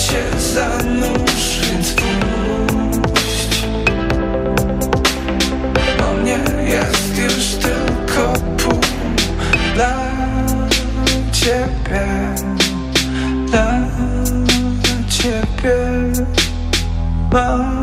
cię za nóż, więc O mnie jest już tylko pół dla ciebie Dla ciebie. Mam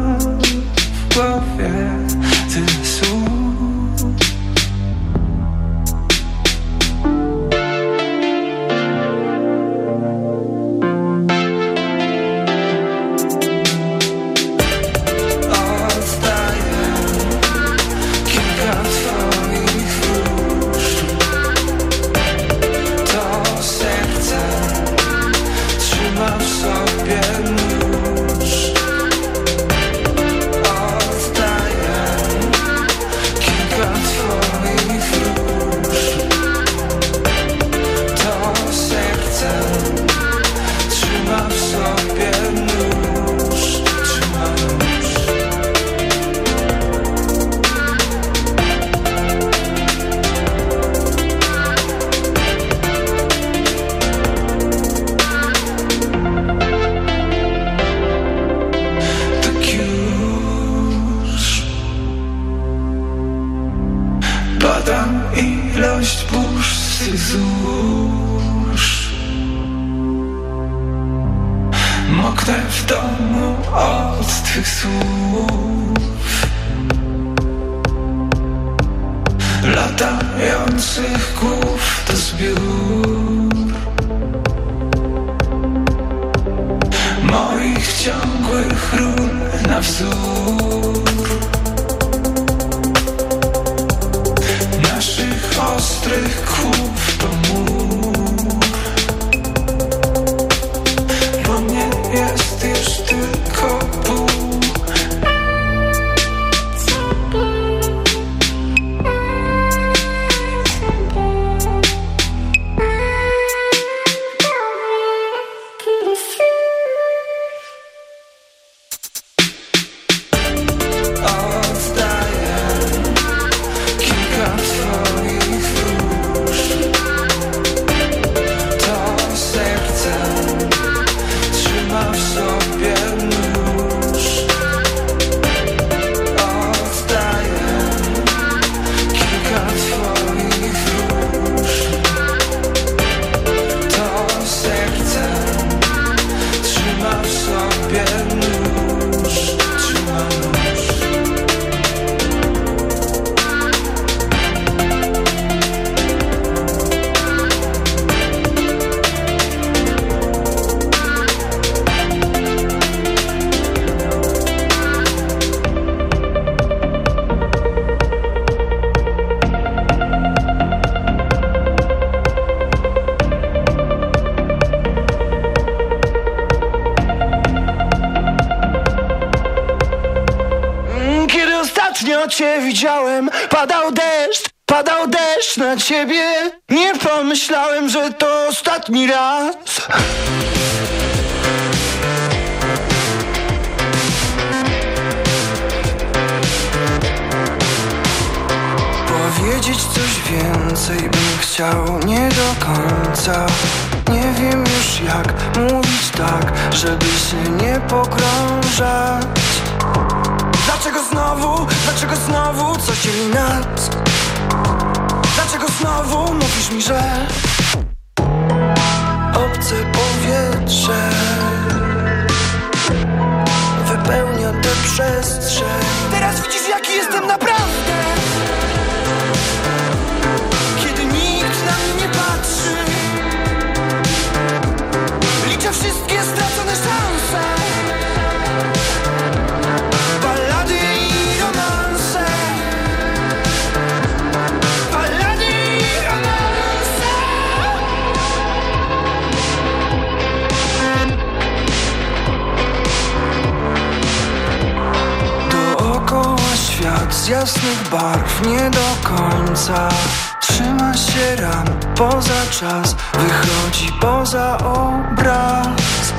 żeby się nie pogrążać. Dlaczego znowu, dlaczego znowu coś dzieli nas? Dlaczego znowu mówisz mi, że Obce powietrze Wypełnia tę przestrzeń? Teraz widzisz jaki jestem naprawdę. Z jasnych barw nie do końca Trzyma się ram poza czas Wychodzi poza obraz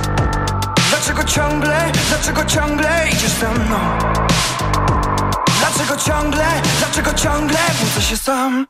Dlaczego ciągle, dlaczego ciągle idziesz za mną? Dlaczego ciągle, dlaczego ciągle budzę się sam?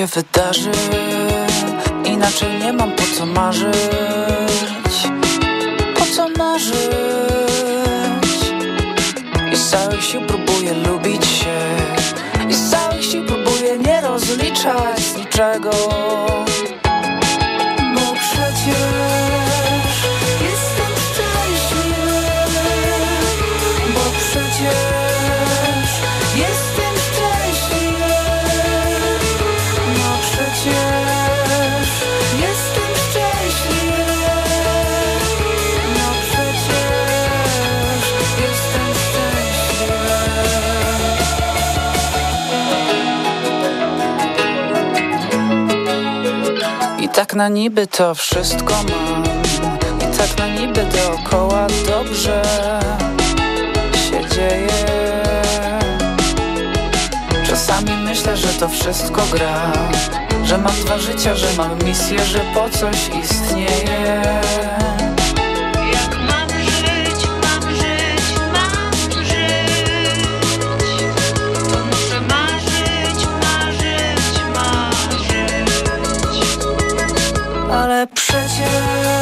Się wydarzy. Inaczej nie mam po co marzyć. Po co marzyć? I z całych sił próbuję lubić się. I z całych sił próbuję nie rozliczać z niczego tak na niby to wszystko mam. I tak na niby dookoła dobrze się dzieje. Czasami myślę, że to wszystko gra. Że mam dwa życia, że mam misję, że po coś istnieje Ale przecież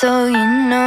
so you know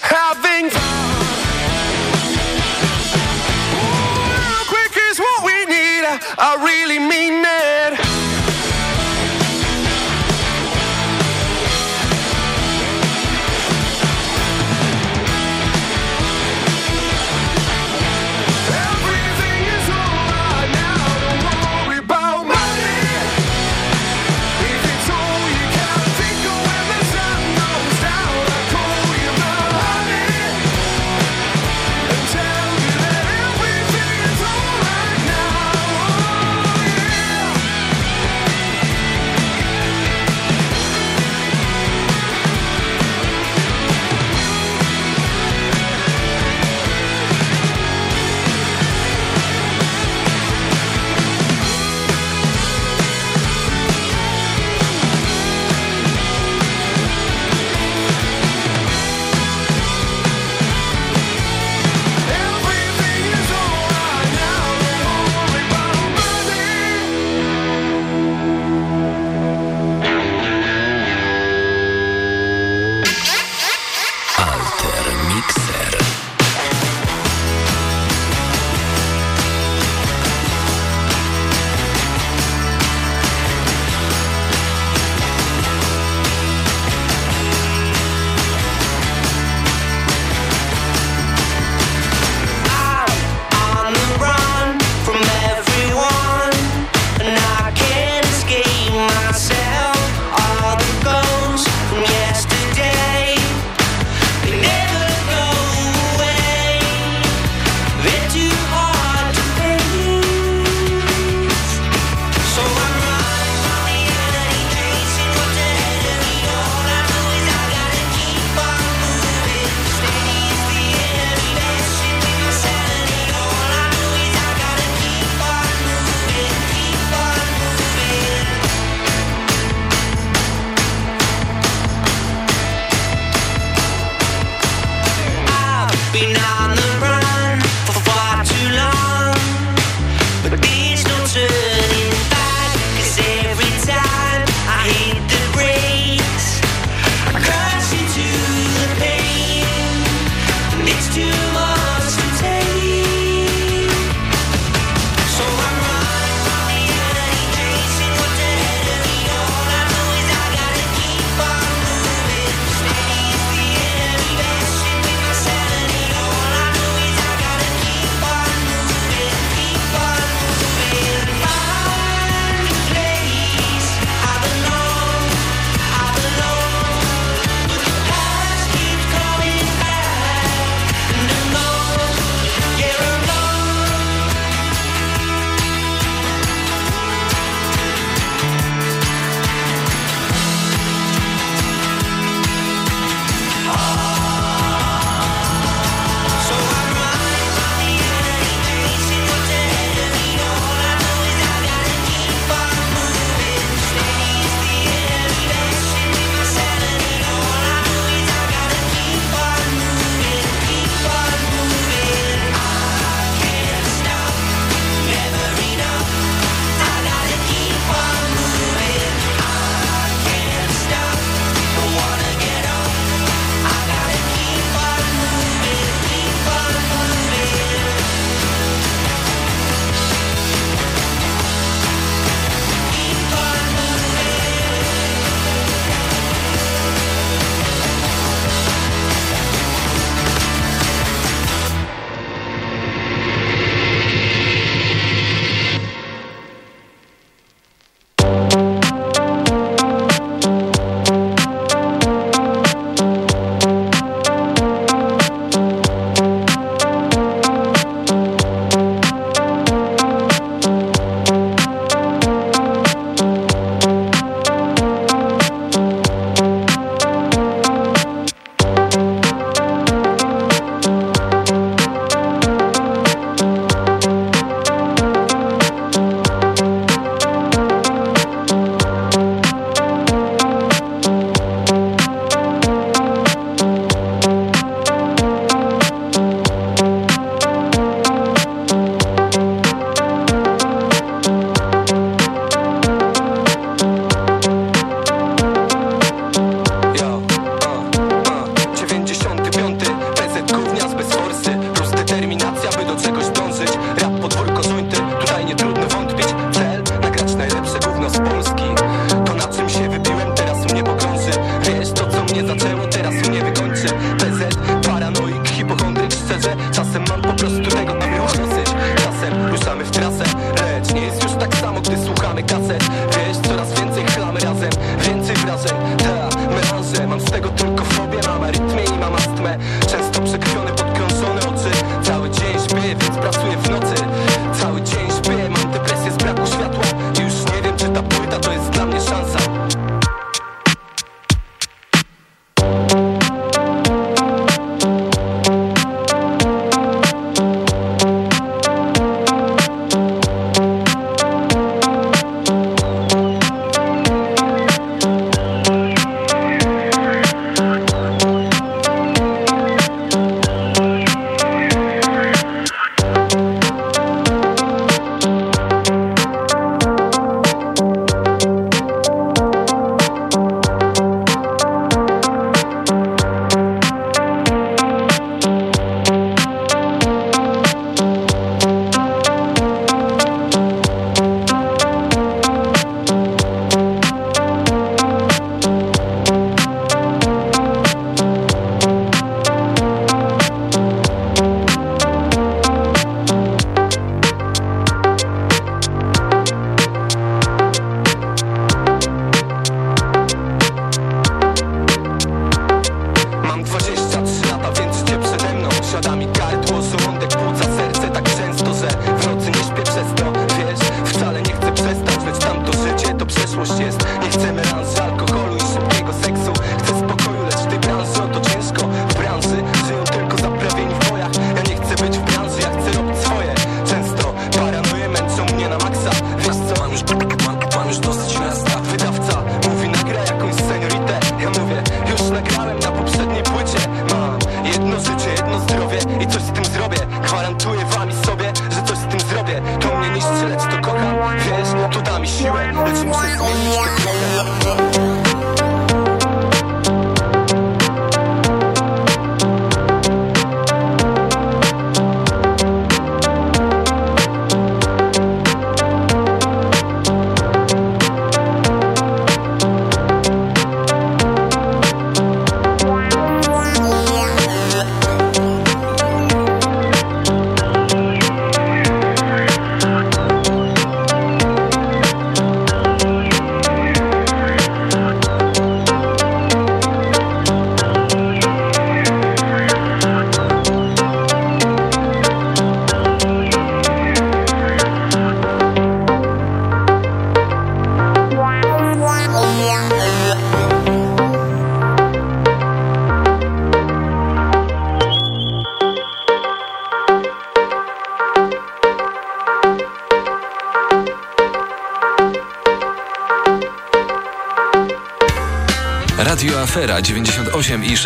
having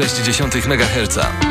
1,6 MHz.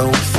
so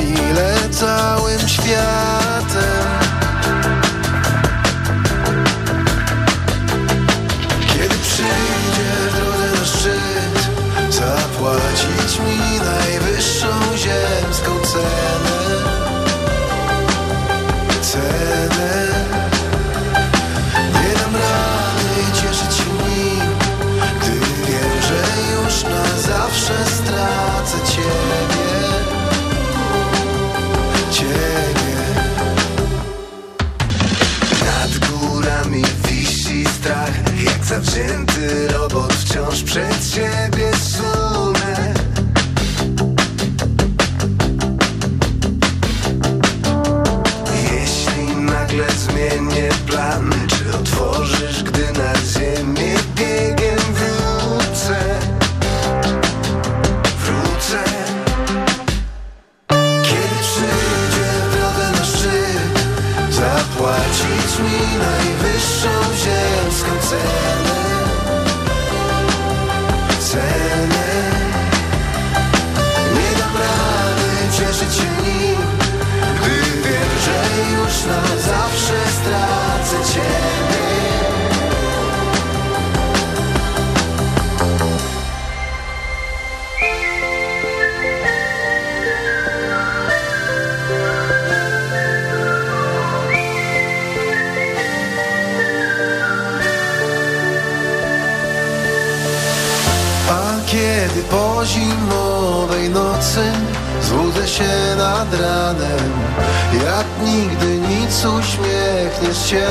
Jak nigdy nic uśmiechniesz się.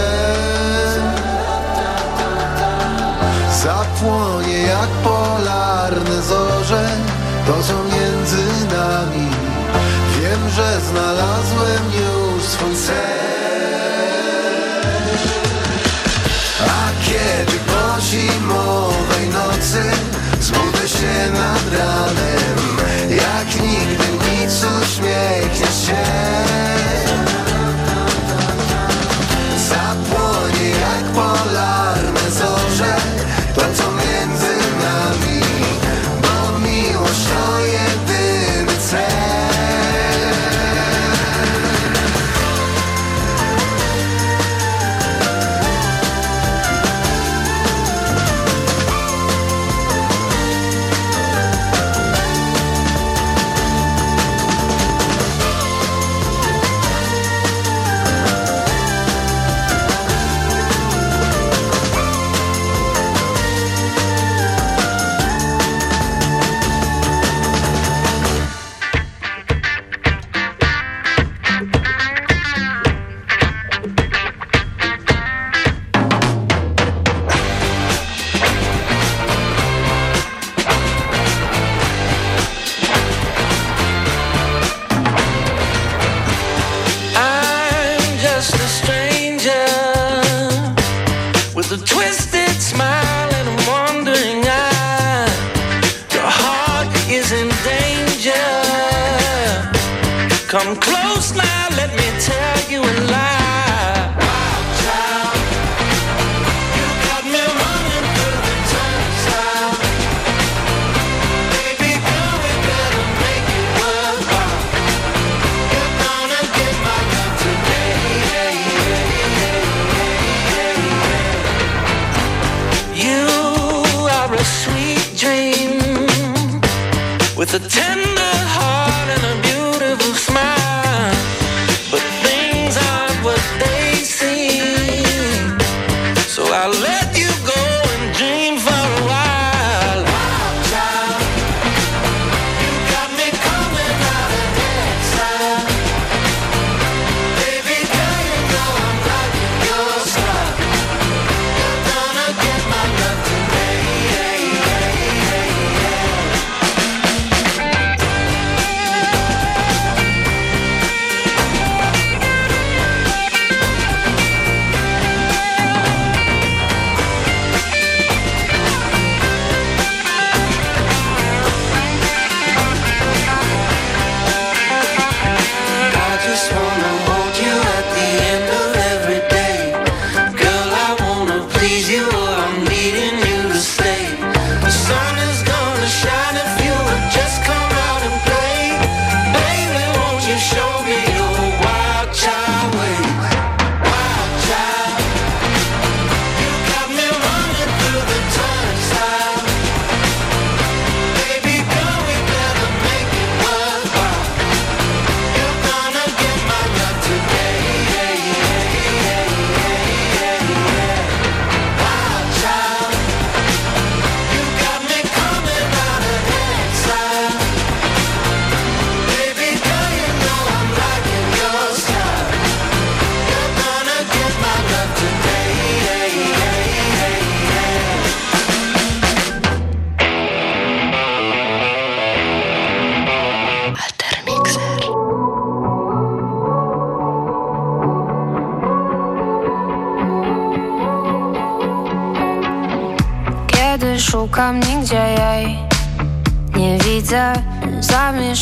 Zapłonie jak polarne zorze To co między nami. Wiem, że znalazłem już swój sen A kiedy po zimowej nocy Zbudzę się nad ranem Jak nigdy nic uśmiechniesz się.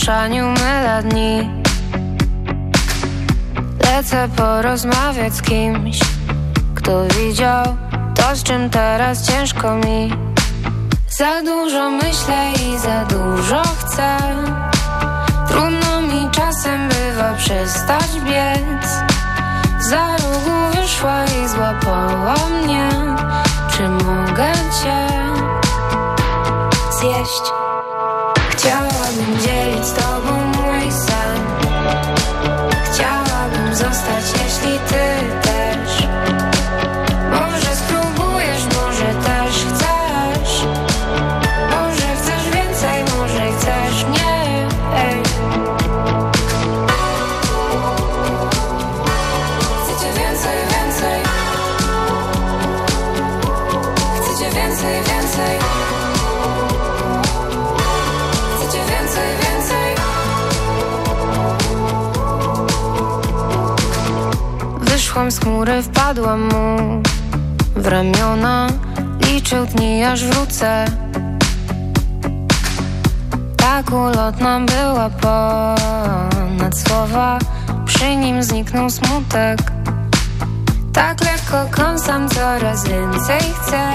Zamieszaniu mylę dni Lecę porozmawiać z kimś Kto widział to, z czym teraz ciężko mi. Za dużo myślę i za dużo chcę. Trudno mi czasem bywa przestać biec. Za rogu wyszła i złapała mnie. Czy mogę cię zjeść? Chmury, wpadłam mu w ramiona Liczył dni, aż wrócę. Tak ulotna była ponad słowa Przy nim zniknął smutek. Tak lekko kąsam, coraz więcej chcę.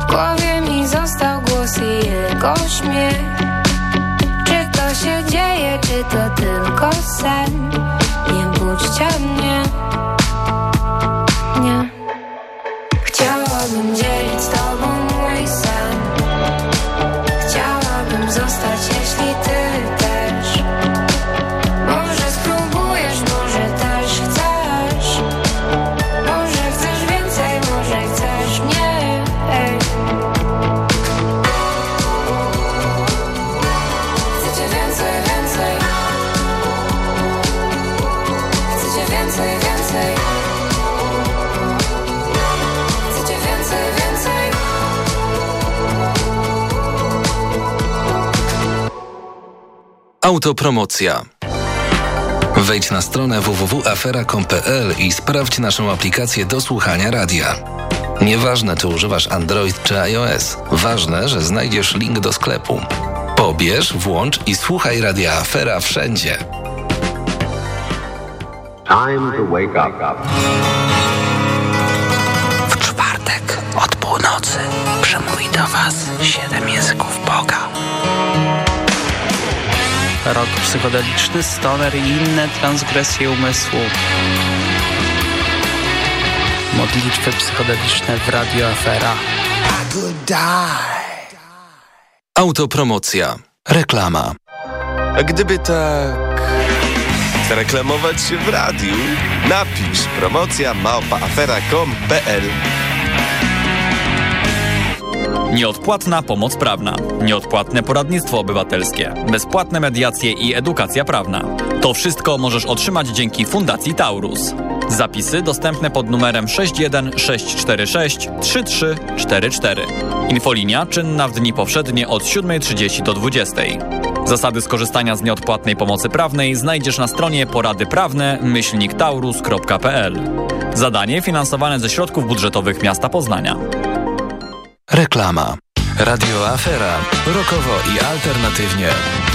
W głowie mi został głos i jego śmiech. Czy to się dzieje, czy to tylko sen? Nie budźcie mnie Autopromocja. Wejdź na stronę www.afera.com.pl i sprawdź naszą aplikację do słuchania radia. Nieważne, czy używasz Android czy iOS, ważne, że znajdziesz link do sklepu. Pobierz, włącz i słuchaj radia Afera wszędzie. Time to wake up. W czwartek od północy przemówi do Was siedem języków Boga. Rok psychodeliczny, stoner i inne transgresje umysłu. Modlitwy psychodeliczne w Radio Afera. Autopromocja. Reklama. A gdyby tak zareklamować się w radiu, napisz promocja małpaafera.com.pl Nieodpłatna pomoc prawna, nieodpłatne poradnictwo obywatelskie, bezpłatne mediacje i edukacja prawna. To wszystko możesz otrzymać dzięki Fundacji Taurus. Zapisy dostępne pod numerem 61 3344. Infolinia czynna w dni powszednie od 7.30 do 20.00. Zasady skorzystania z nieodpłatnej pomocy prawnej znajdziesz na stronie poradyprawne myślniktaurus.pl. Zadanie finansowane ze środków budżetowych miasta Poznania. Reklama. Radio Afera. Rokowo i alternatywnie.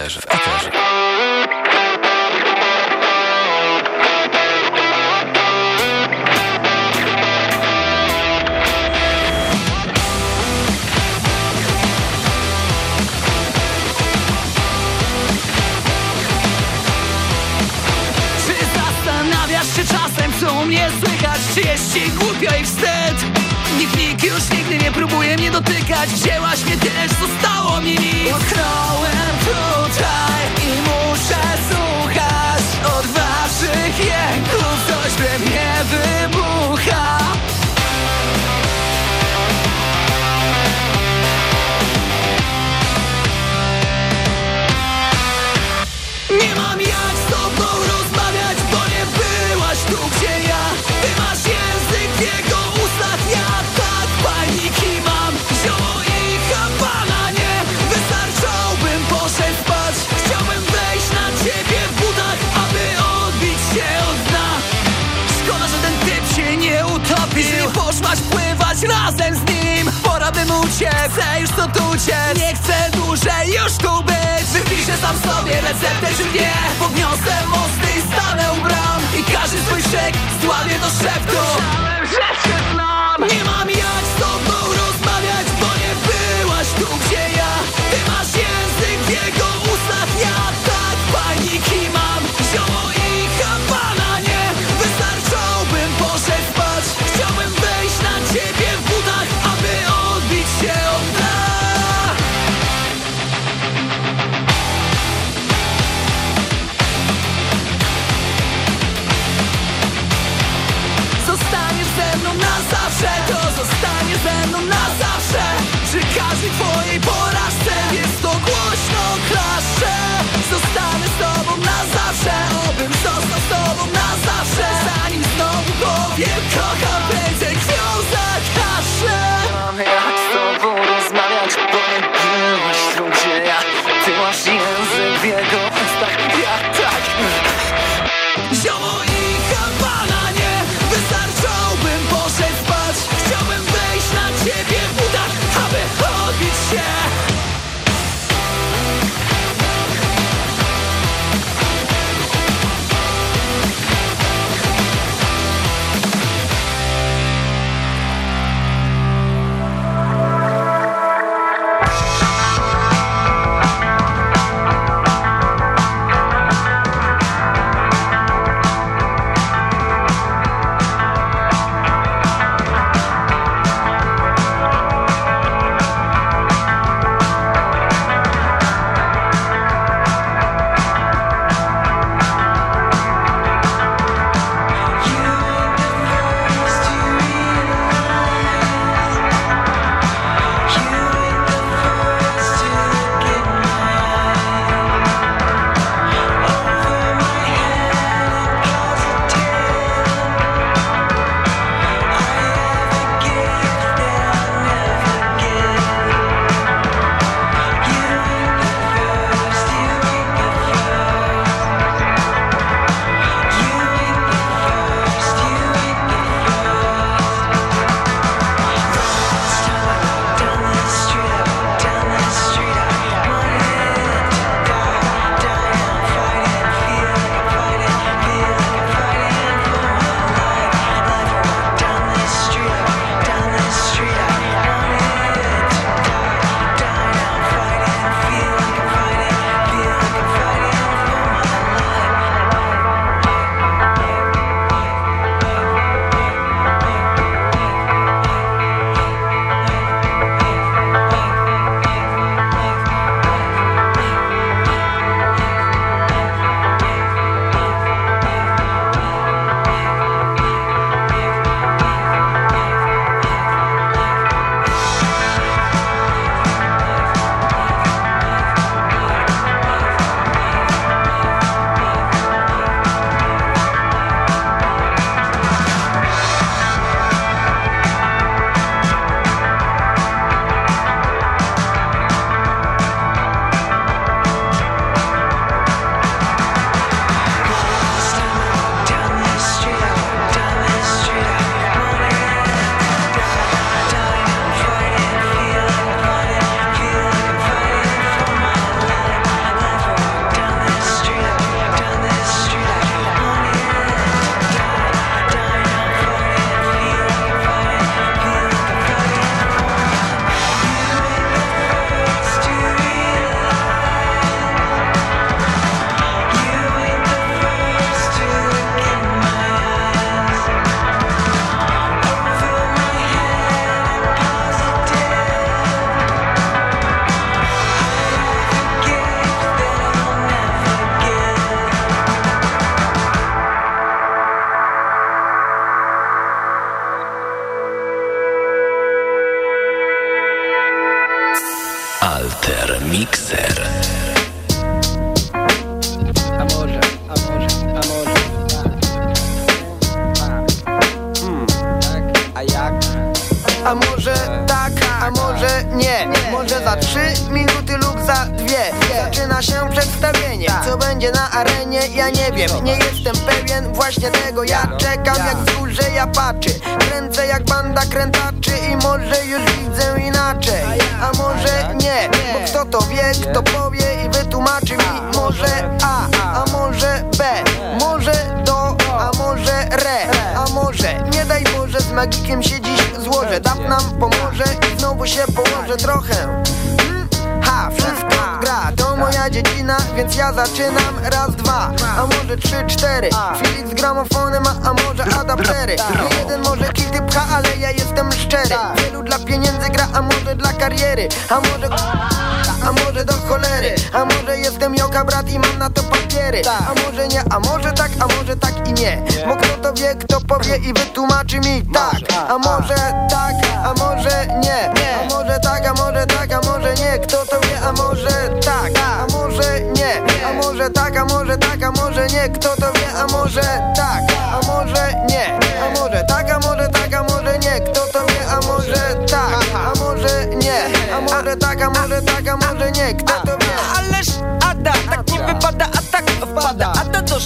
też w uciec Chcę już stąd uciec. Nie chcę dłużej już tu być. Wypiszę sam sobie receptę czy nie Podniosę mosty i stanę u bram. I każdy swój szyk zdławię do szeptu. Wie, kto powie i wytłumaczy mi tak A może tak, a może nie A może tak, a może tak, a może nie Kto to wie, a może tak, a może nie A może tak, a może tak, a może nie Kto to wie, a może tak, a może nie A może tak, a może tak, a może nie Kto to wie, a może tak, a może nie A może tak, a może tak, a może nie Kto to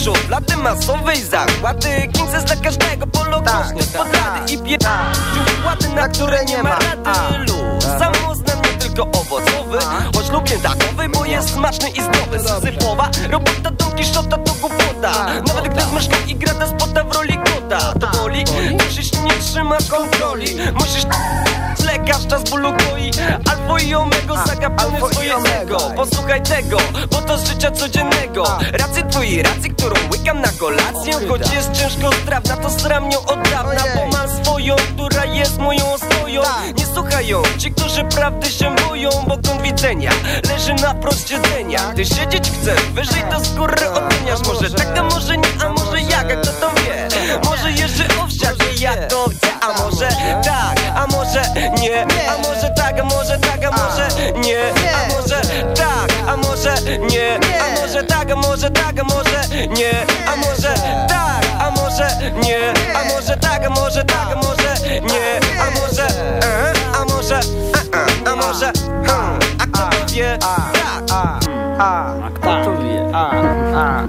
szuflady masowej zakłady Kingses dla każdego pologroźny spod rady I pier... Ładny, na które nie ma rady. Luz, samoznan nie tylko owocowy Choć lubię takowy, bo jest smaczny i zdrowy. Syzyfowa, robota Don Kiszota to głupota. Nawet gdy myszka i gra ta spota w roli kota. To boli, musisz nie trzymać kontroli. Musisz lekarz czas bólu goi. Albo i omego zagapiony w swoje ego. Posłuchaj tego, bo to z życia codziennego. Racy twojej racji, którą łykam na kolację. Choć jest ciężko strawna, to sram nią od dawna. Bo mam swoją, która jest moją ostoją. Nie słuchają ci, którzy prawdy się Bo kąt widzenia leży na siedzenia Ty siedzieć chcesz, wyżej to z góry oceniasz Może tak, a może nie, a może jak, a kto to wie Może Jerzy Owsiak, nie ja to chcę A może tak, a może nie A może tak, a może tak, a może nie A może tak, a może nie A może tak, a może tak, a może nie A może tak, a może nie A może tak, a może tak, a może nie A może, e, a może, e, e, a może, a kto to wie? Tak, A kto to wie? A, a.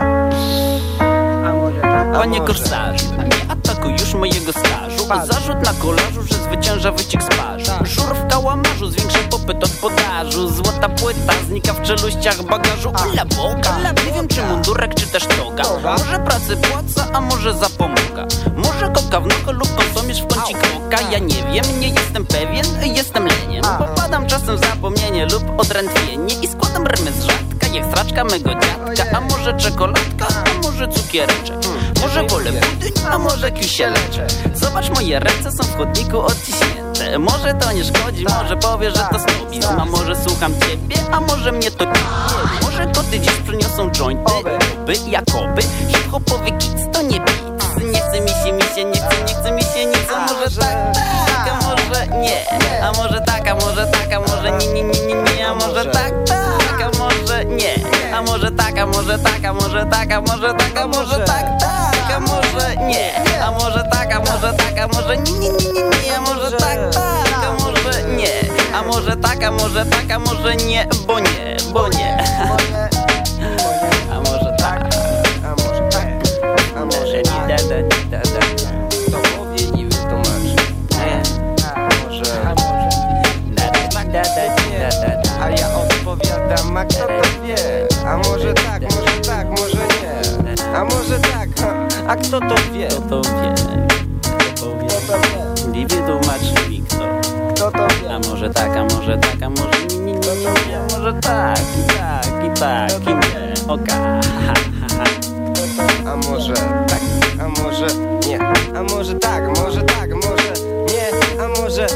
A może tak, a Panie korsarzu, nie atakuj już mojego stażu Zarzut na kolarzu, że zwycięża wyścig z parzu Żur w kałamarzu, zwiększa popyt od podażu. Złota płyta znika w czeluściach bagażu. Ola Boga, nie wiem czy mundurek, czy też toga. Może pracy płaca, a może zapomoga Może koka w nogo lub konsumierz w kącik oka. Ja nie wiem, nie jestem pewien, jestem leniem. Popadam czasem w zapomnienie lub odrętwienie I składam rymy z rzadka, jak straczka mego dziadka. A może czekoladka, a może cukiereczek. Może wolę budyń, a może kisieleczek. Zobacz, moje ręce są w chodniku odciśnięte. Może to nie szkodzi, może powiesz, że to snobizm A może słucham ciebie, a może mnie to Może koty dziś przyniosą jointy By, jakoby, hip-hopowy kids chce mi się, mi się, nie chce, nie chce mi się nic A może tak, tak, a może nie A może tak, a może tak, a może nie, nie, nie, nie, nie A może tak, tak, a może nie A może tak, a może tak, a może tak, a może tak, a może tak, tak A może nie A może tak, a może tak, a może nie, nie, nie, nie, nie A może tak, tak, a może nie A może tak, a może tak, a może nie Bo nie, bo nie a kto to wie? A może tak, może tak, może nie A może tak, ha, a kto to wie? Kto to wie? Kto to wie? Kto to wie? Wytłumacz mi kto Kto to wie? A może tak, a może tak, a może nie, nie, nie, nie, nie A może tak, i tak, i tak, i nie Oka, ha, ha, ha. A może tak, a może nie A może tak, może tak, może nie A może